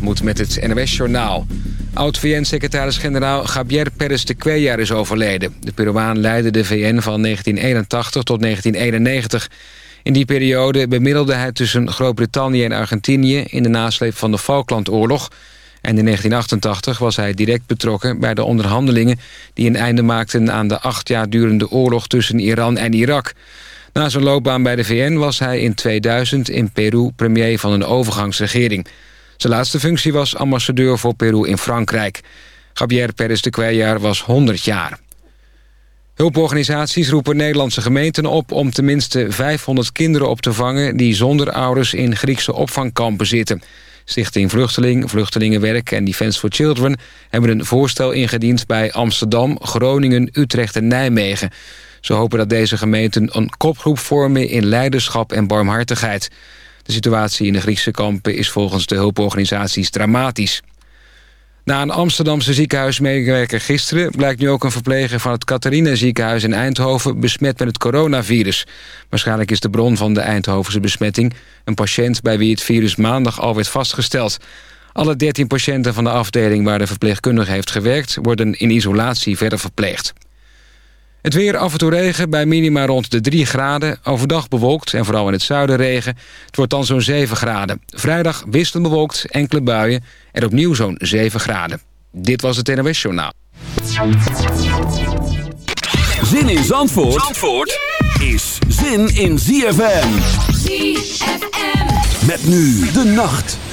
moet met het NOS-journaal. Oud-VN-secretaris-generaal Javier Pérez de Cuellar is overleden. De Peruaan leidde de VN van 1981 tot 1991. In die periode bemiddelde hij tussen Groot-Brittannië en Argentinië... in de nasleep van de Falklandoorlog. En in 1988 was hij direct betrokken bij de onderhandelingen... die een einde maakten aan de acht jaar durende oorlog tussen Iran en Irak... Na zijn loopbaan bij de VN was hij in 2000 in Peru premier van een overgangsregering. Zijn laatste functie was ambassadeur voor Peru in Frankrijk. Javier Pérez de Cuellar was 100 jaar. Hulporganisaties roepen Nederlandse gemeenten op... om tenminste 500 kinderen op te vangen... die zonder ouders in Griekse opvangkampen zitten. Stichting Vluchteling, Vluchtelingenwerk en Defence for Children... hebben een voorstel ingediend bij Amsterdam, Groningen, Utrecht en Nijmegen. Ze hopen dat deze gemeenten een kopgroep vormen in leiderschap en barmhartigheid. De situatie in de Griekse kampen is volgens de hulporganisaties dramatisch. Na een Amsterdamse ziekenhuismedewerker gisteren... blijkt nu ook een verpleger van het Catharina ziekenhuis in Eindhoven... besmet met het coronavirus. Waarschijnlijk is de bron van de Eindhovense besmetting... een patiënt bij wie het virus maandag al werd vastgesteld. Alle 13 patiënten van de afdeling waar de verpleegkundige heeft gewerkt... worden in isolatie verder verpleegd. Het weer af en toe regen bij minima rond de 3 graden. Overdag bewolkt en vooral in het zuiden regen. Het wordt dan zo'n 7 graden. Vrijdag wisselend bewolkt, enkele buien en opnieuw zo'n 7 graden. Dit was het NOS Journaal. Zin in Zandvoort, Zandvoort is zin in ZFM. ZFM. Met nu de nacht.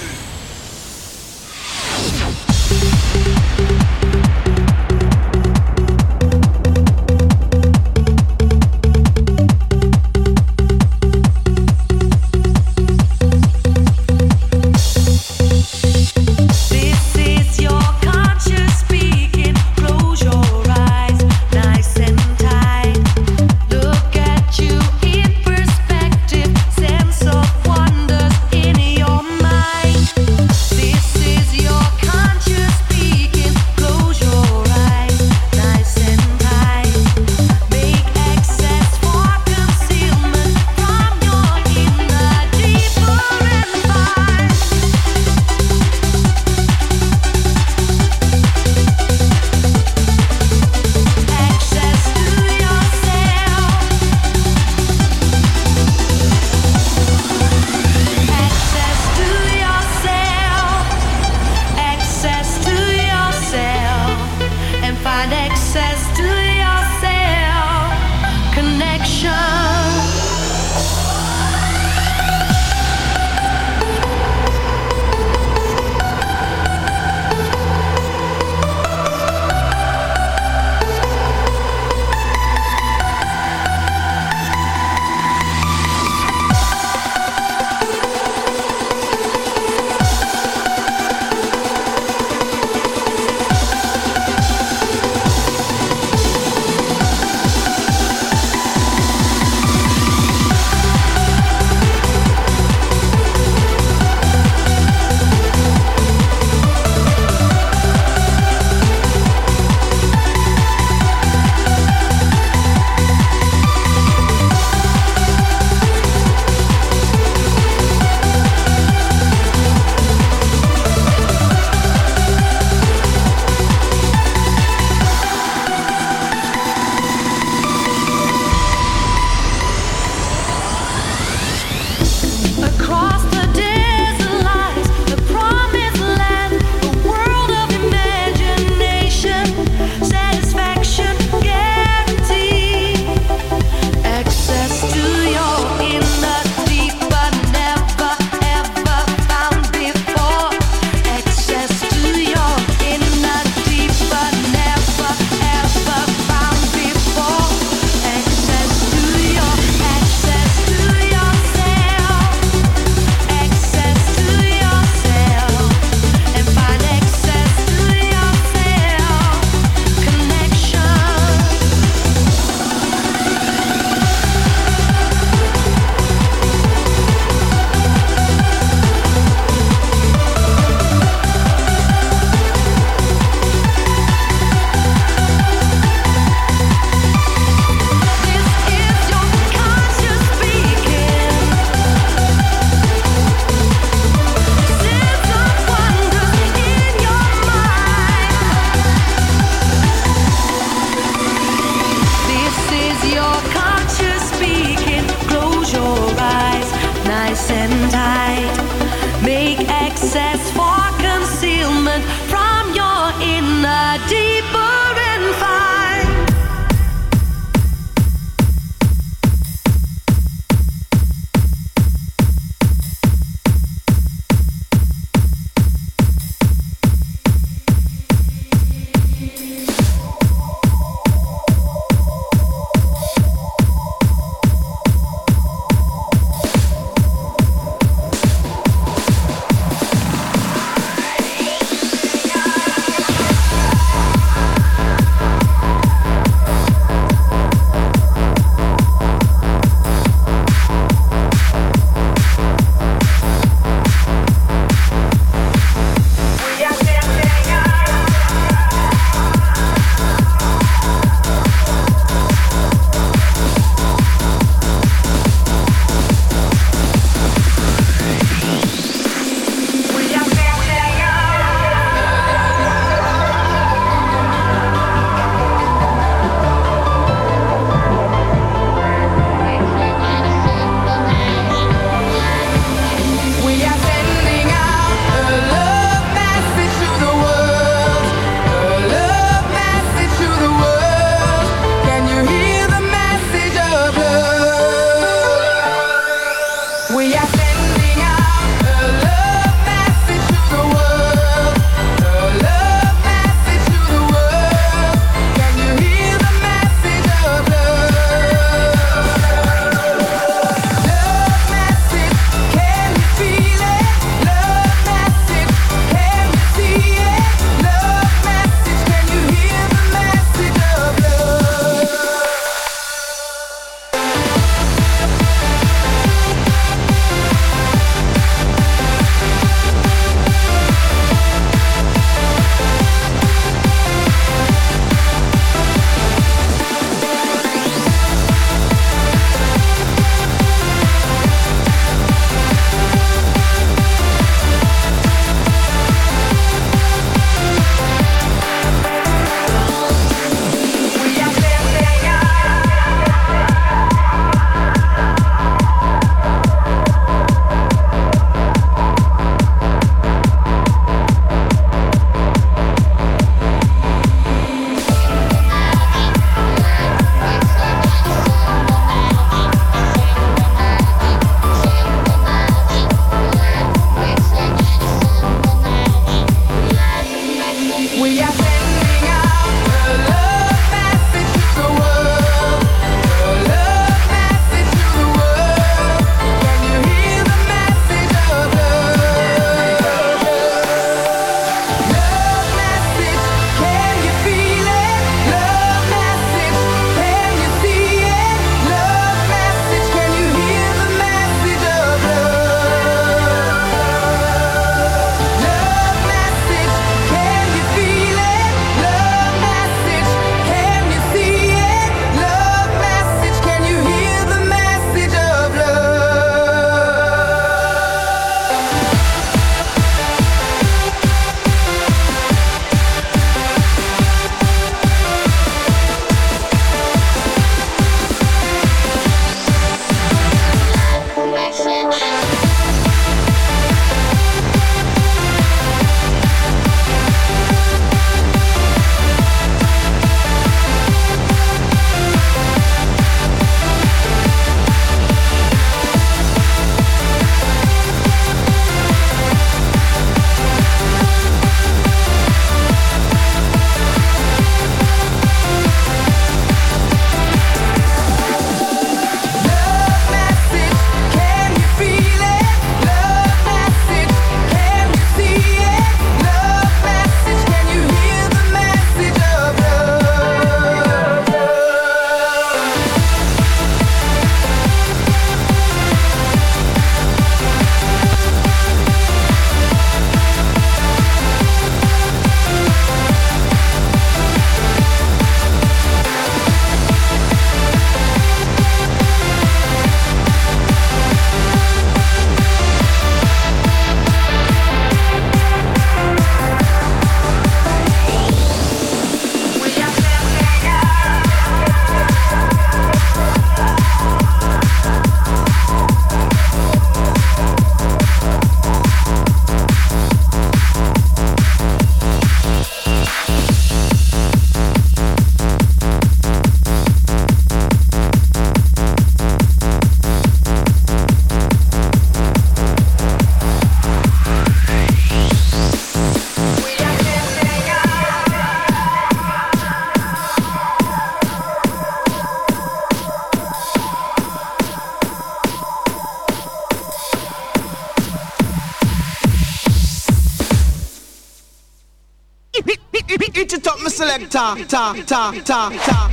Ta, ta, ta, ta, ta,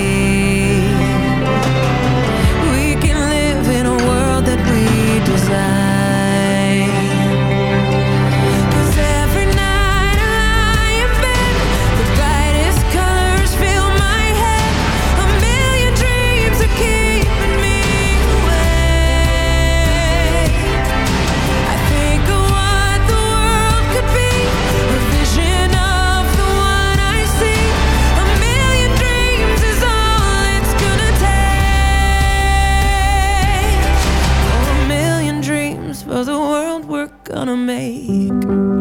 Gonna make.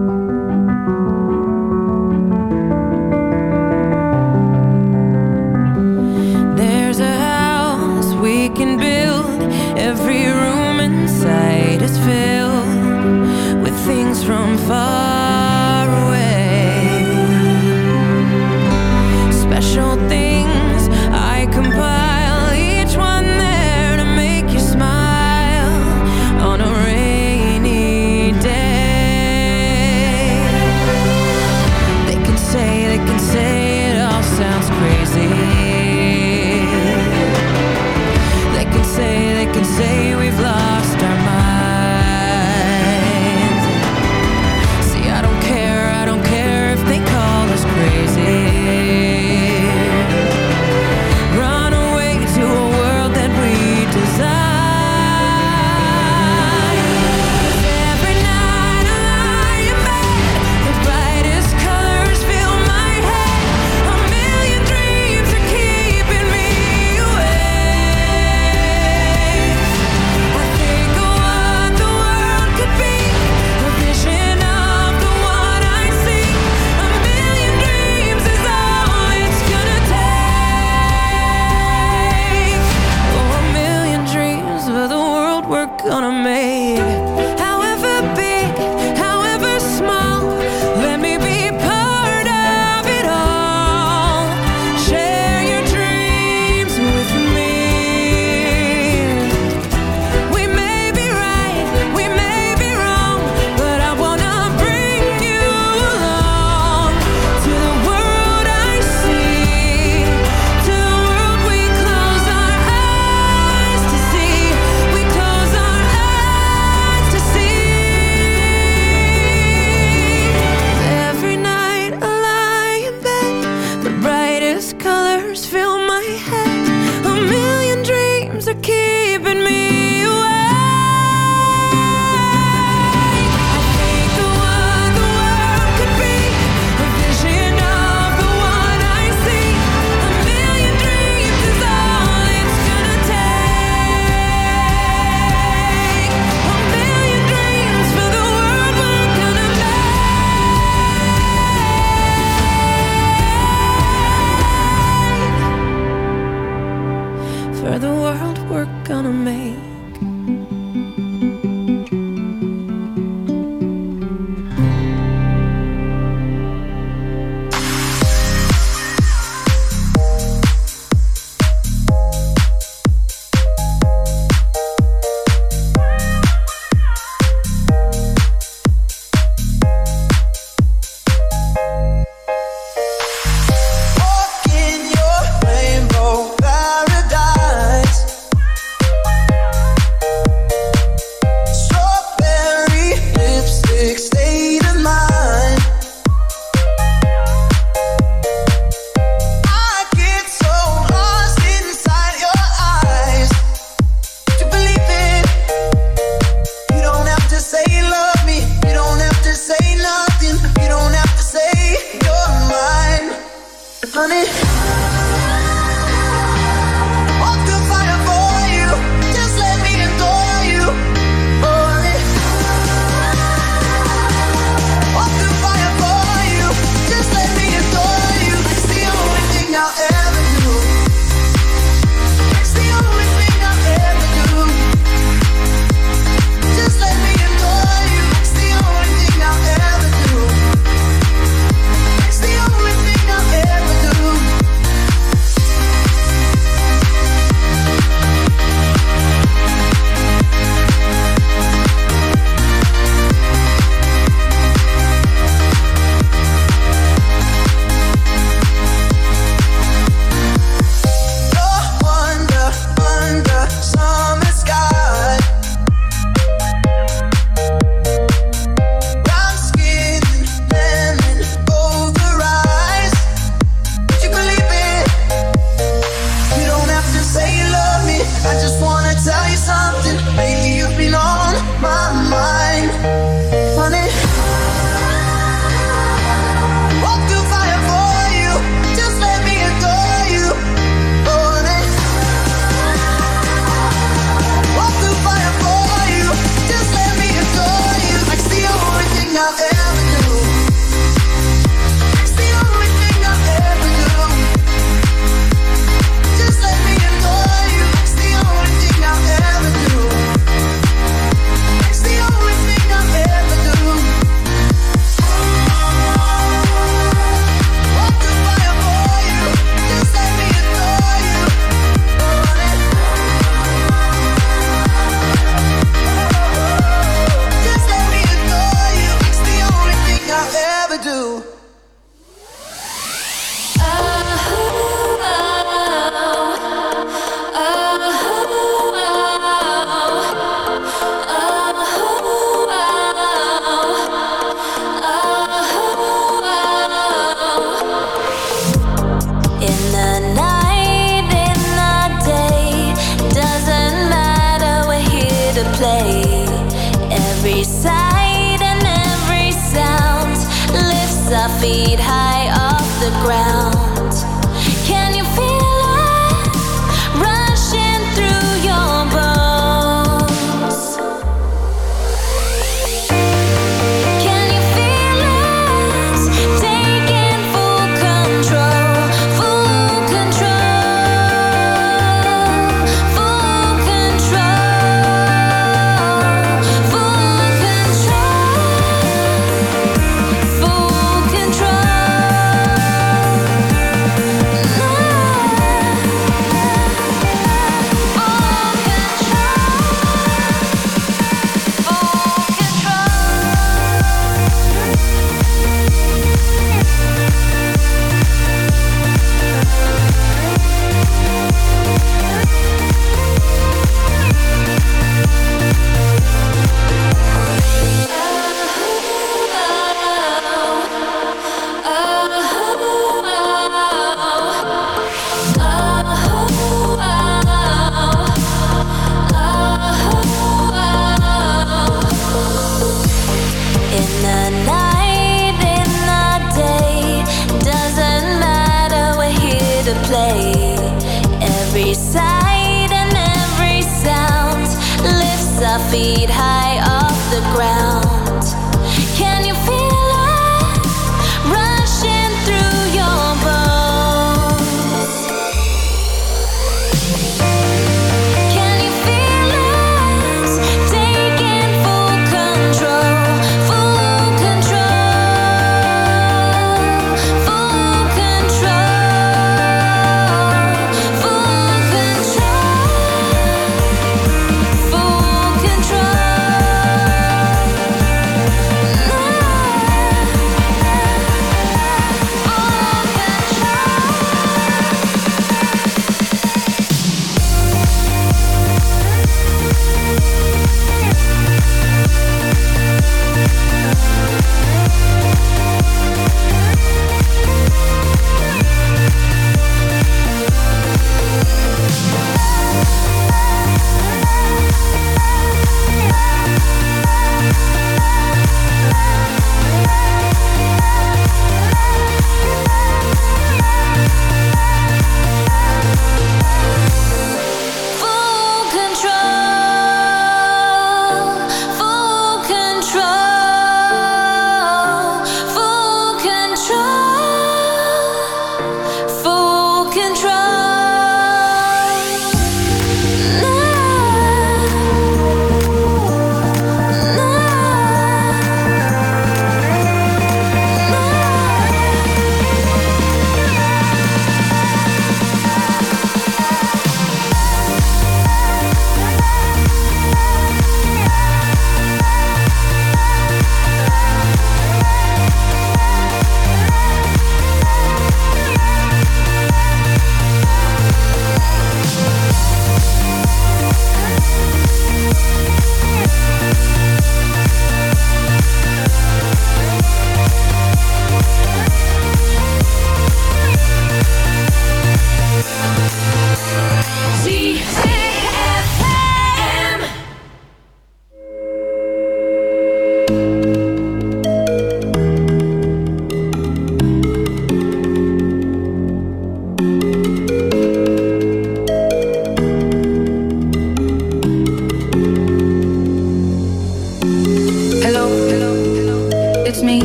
Me.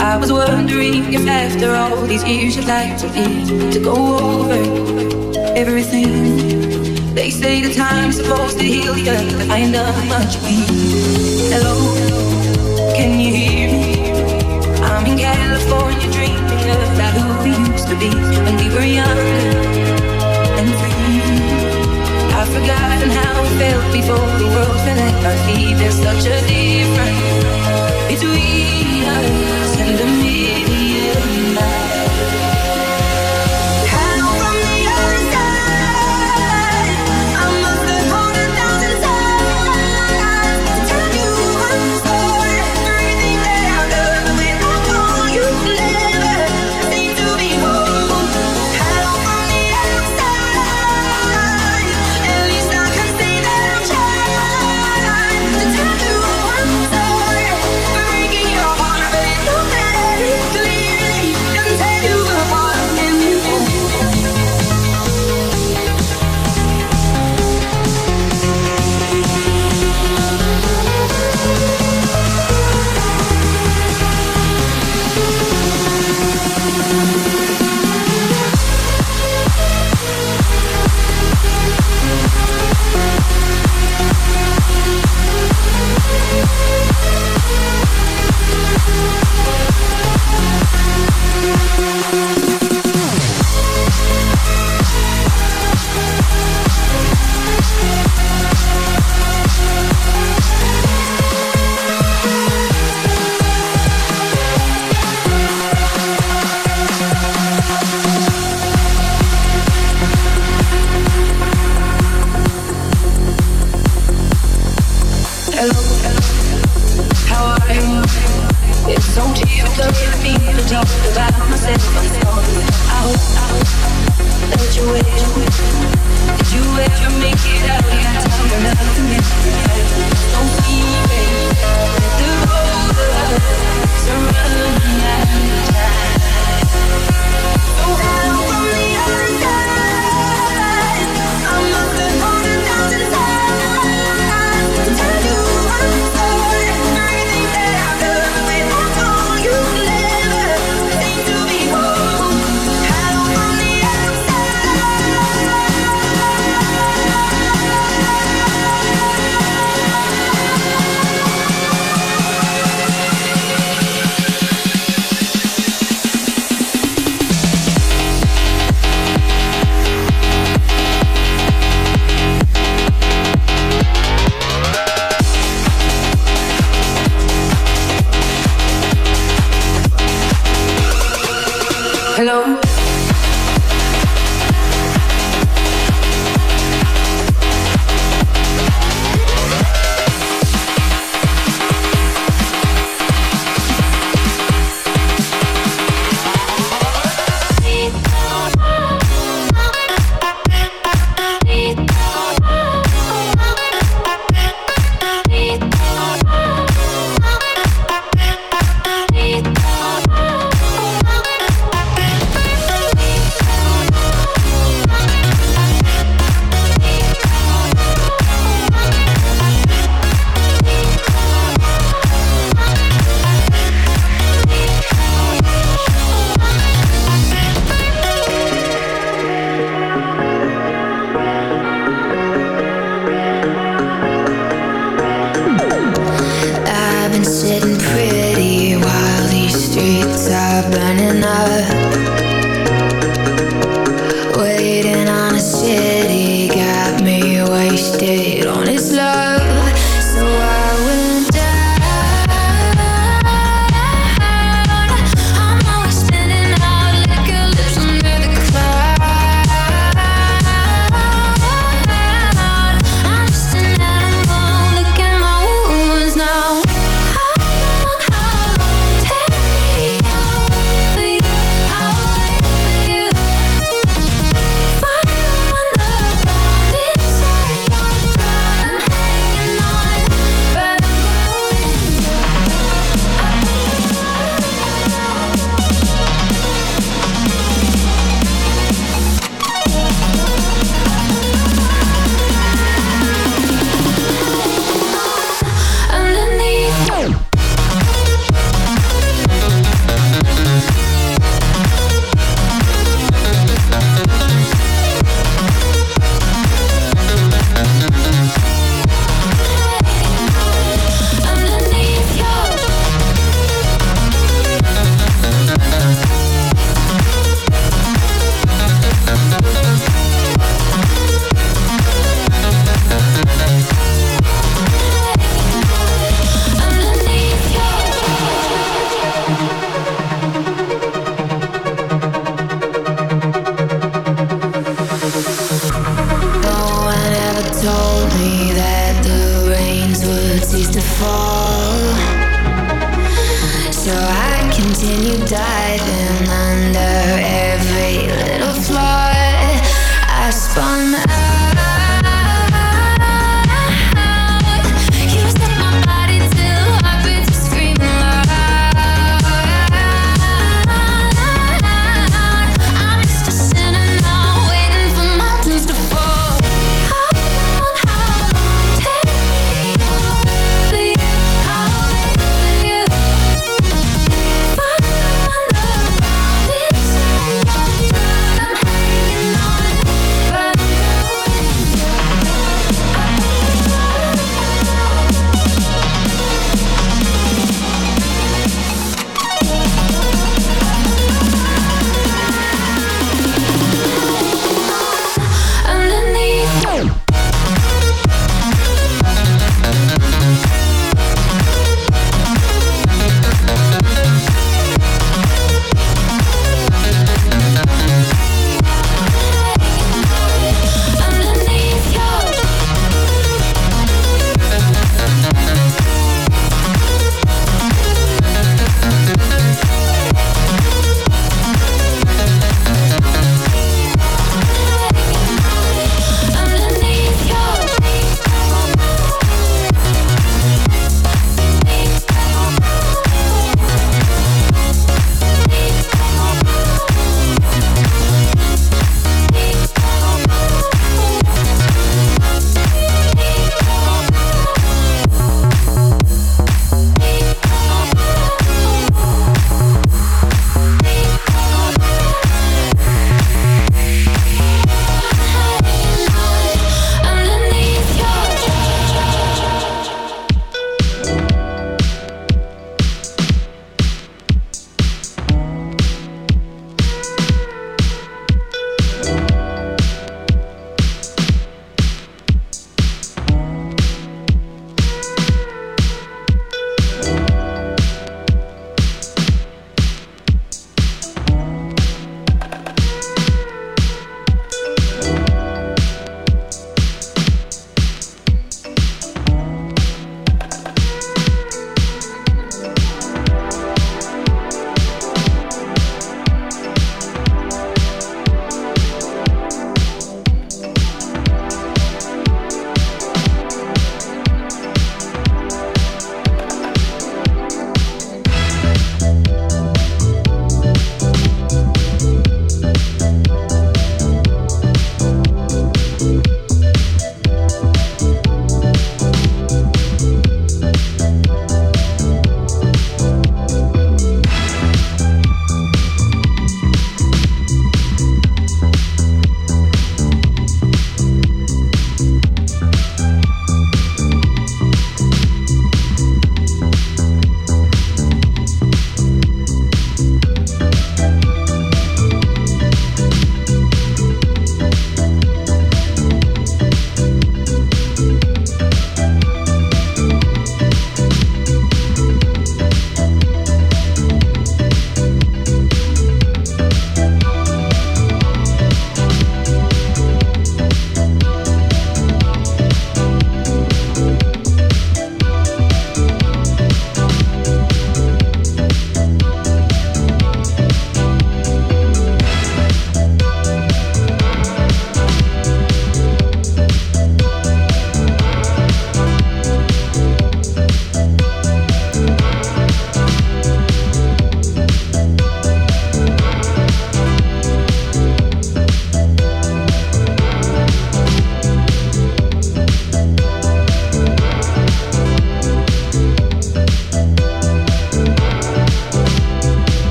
I was wondering if after all these years you'd like to be to go over everything. They say the time's supposed to heal you, but I ain't done much weak. Hello, can you hear me? I'm in California dreaming about who we used to be when we were younger and free. I've forgotten how it felt before the world fell at our feet. There's such a difference between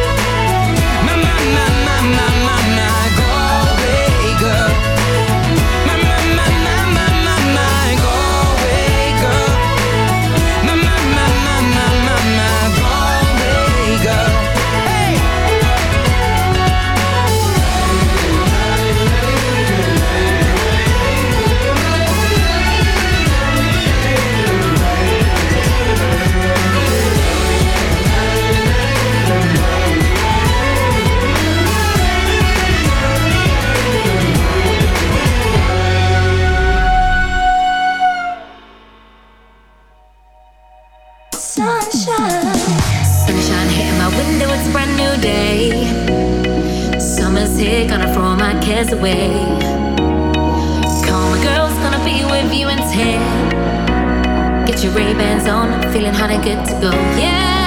Sunshine. Sunshine hitting my window, it's a brand new day. Summer's here, gonna throw my cares away. Call my girl's gonna be with you in 10. Get your Ray-Bans on, feeling hot and good to go. Yeah,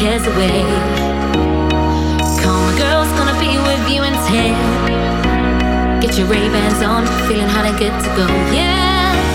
cares away. Call my girl's gonna be with you in ten. Get your Ray-Bans on, feeling hot and good to go, yeah.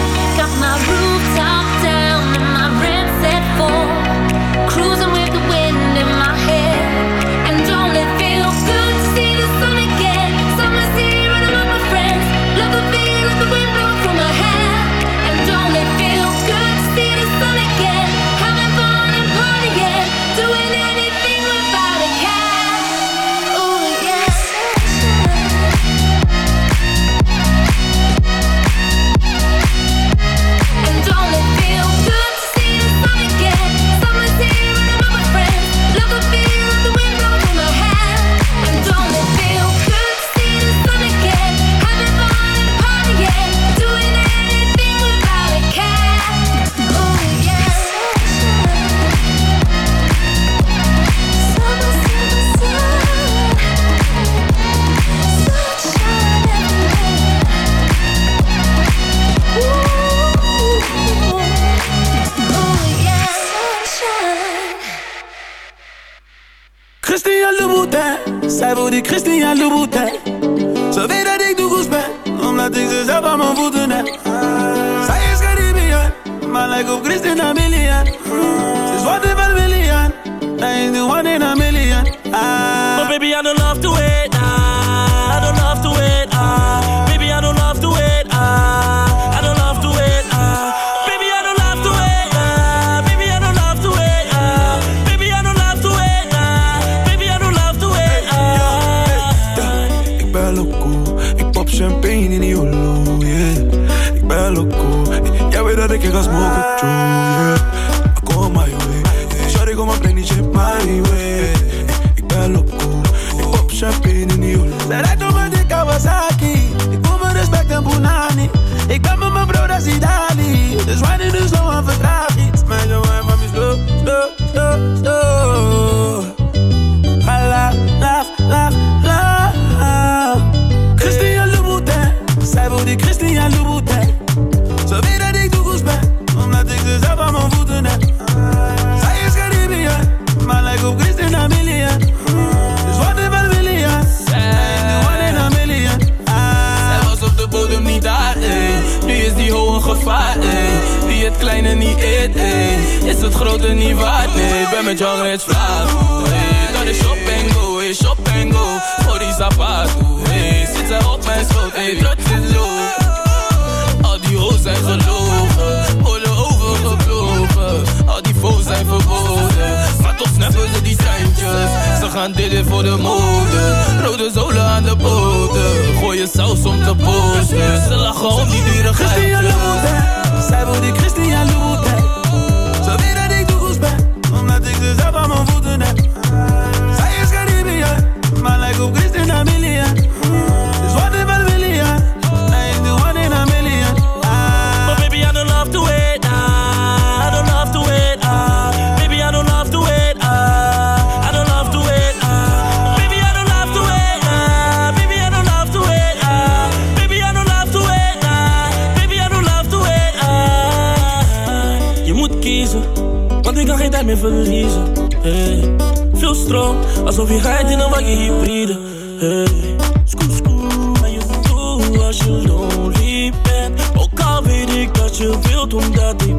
Alsof je rijdt in een wagen hybride. Hey. Scoot, scoot, maar je doet als je lonely bent. Ook al weet ik dat je wilt omdat ik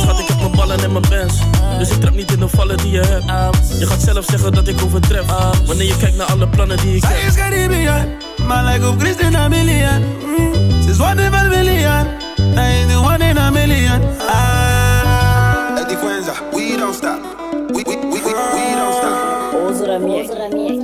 Schat, ik heb mijn ballen en mijn bands. Dus ik trap niet in de vallen die je hebt. Je gaat zelf zeggen dat ik overtref. Wanneer je kijkt naar alle plannen die ik heb. Zij is Caribbean, maar lijkt op Christina Milian mm. Ze is in a million. Hij is de one in a million. Ah, Eddie Quenza, we don't stop. Ramiak.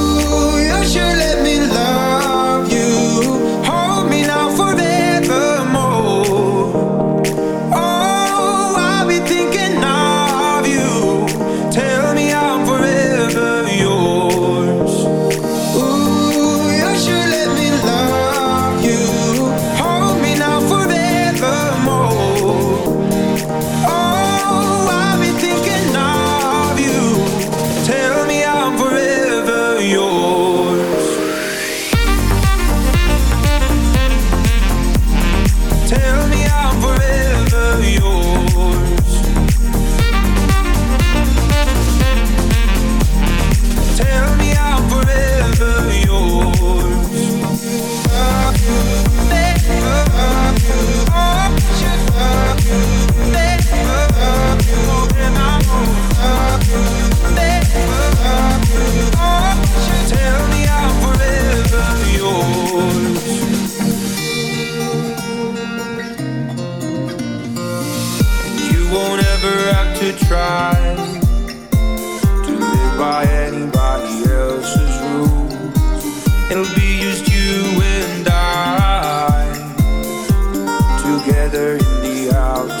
together in the house.